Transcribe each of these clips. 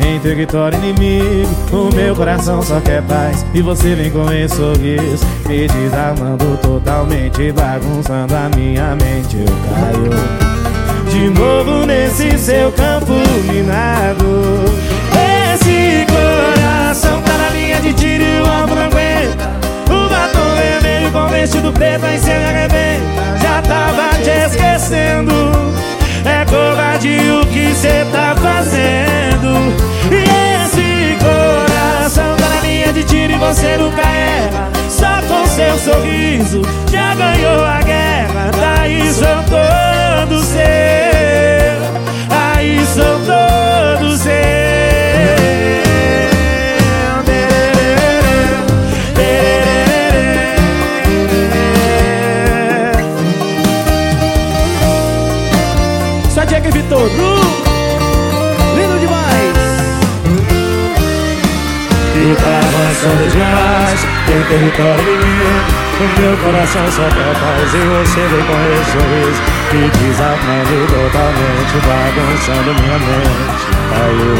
Em território inimigo, o meu coração só quer paz. E você vem com esse sorriso Me desarmando totalmente Bagunçando a minha mente. Eu caio De novo nesse seu campo minado. Esse coração tá na linha de tiro e o alvo não aguenta. O batom vermelho com vestido preto Aí cê nunca erra Só com seu sorriso Fica avançando demais Tem território inimigo O meu coração só quer paz E você vem com esse sorriso Me desarmando totalmente Bagunçando minha mente. Caiu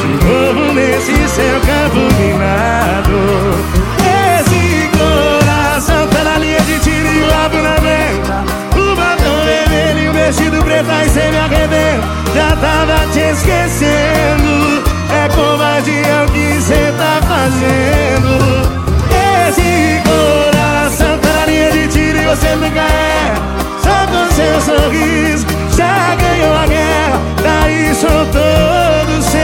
De novo nesse seu campo minado Esse coração tá na linha de tiro E o rabo na venta O batom vermelho e o vestido preto Aí cê me arrebenta Já tava te esquecendo É covardia o que tá fazendo. Esse coração tá na linha de tiro e você nunca é Só com seu sorriso já ganhou a guerra Daí sou todo seu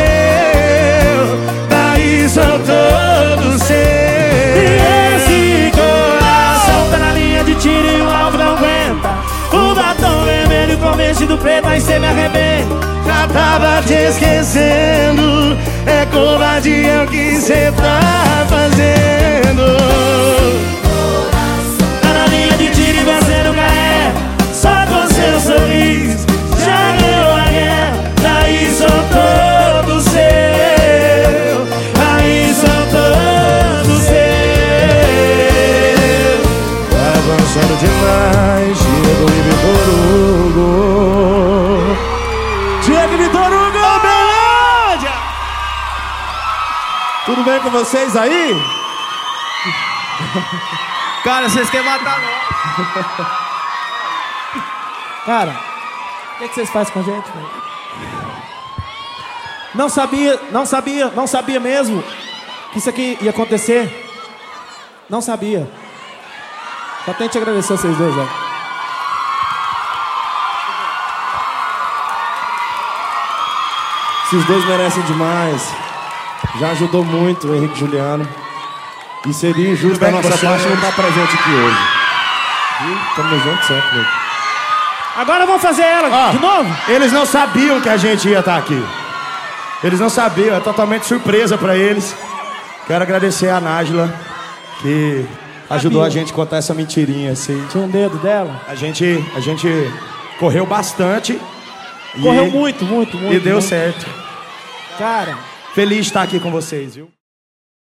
Daí sou todo seu. E esse coração tá na linha de tiro e o alvo não aguenta. O batom vermelho com vestido preto Aí cê me arrebenta tava te esquecendo. É covardia o que cê tá fazendo. Tá na linha de tiro e você nunca é Só com seu sorriso Já ganhou a guerra. Daí sou todo seu. Aí sou todo seu. Avançando demais Diego e Vitor Hugo Tudo bem com vocês aí? Cara, vocês querem matar nós Cara, o que, que vocês fazem com a gente, velho? Não sabia, não sabia, não sabia mesmo que isso aqui ia acontecer. Não sabia. Só tenho que te agradecer a vocês dois, velho. Esses dois merecem demais. Já ajudou muito o Henrique Juliano. E seria injusto da nossa parte não estar presente aqui hoje. Viu? Tamo junto sempre, nego. Agora vamos fazer ela Ó, de novo? Eles não sabiam que a gente ia estar aqui. Eles não sabiam, é totalmente surpresa pra eles. Quero agradecer a Nájila, que ajudou a gente a contar essa mentirinha assim. Tinha um dedo dela. A gente, a gente correu bastante. Correu e, muito, muito, muito. E deu muito. certo. Cara. Feliz estar aqui com vocês, viu?